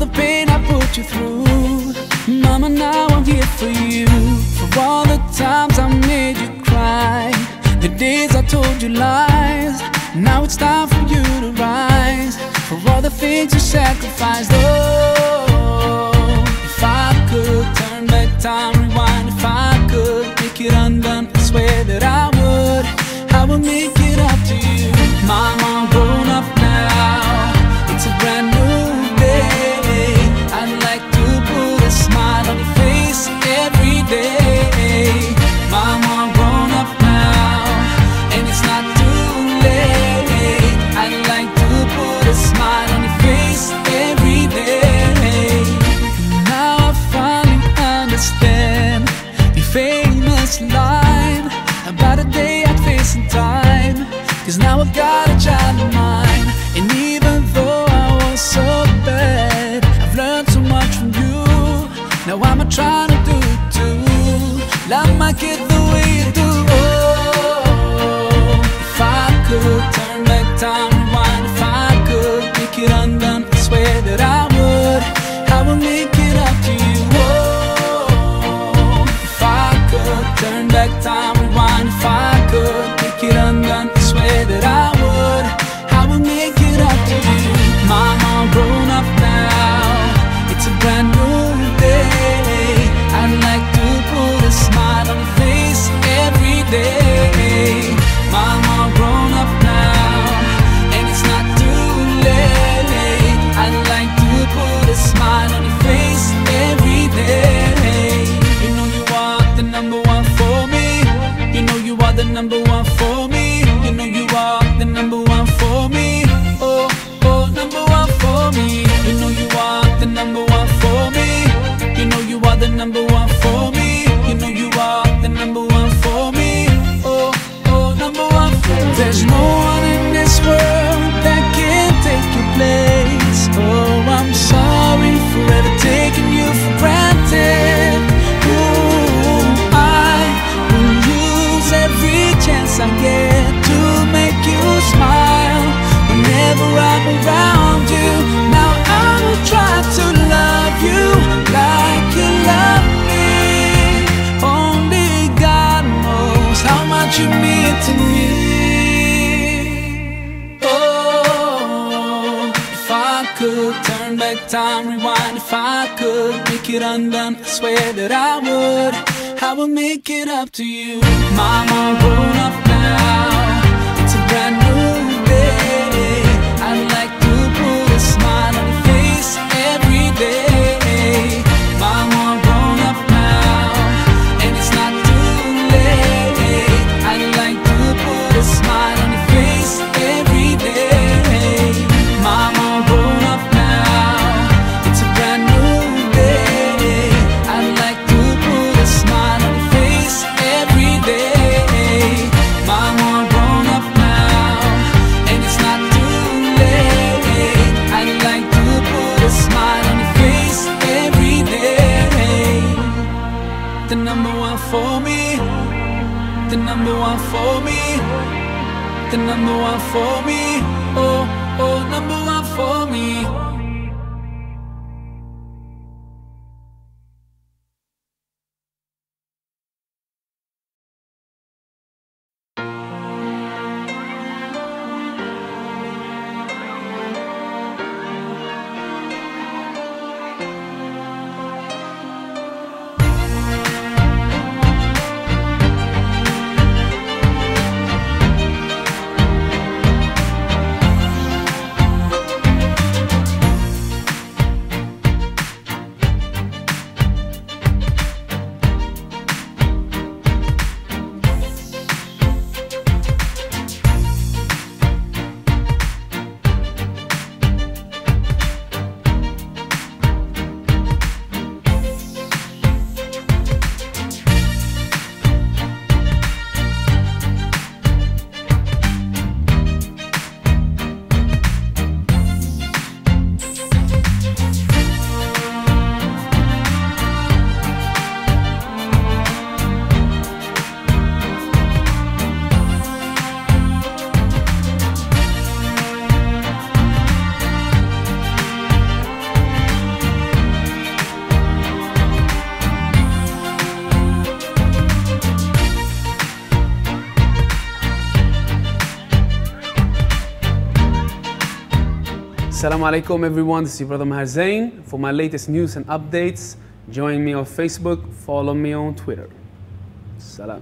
the pain I put you through. Mama, now I'm here for you. For all the times I made you cry. The days I told you lies. Now it's time for you to rise. For all the things you sacrificed. Oh, if I could turn back time, rewind. If I could make it undone I swear that I would. I would make understand the famous line about a day at face time. Cause now I've got a child of mine. And te whenever I'm around you. Now I will try to love you like you love me. Only God knows how much you mean to me. Oh, if I could turn back time, rewind if I could make it undone. I swear that I would. I would make it up to you, Mama. Grown up now, it's a brand new. for me, the number one for me, the number one for me, oh, oh, number one for me. Assalamu alaikum everyone, this is your brother Maher Zain. For my latest news and updates, join me on Facebook, follow me on Twitter. Salam.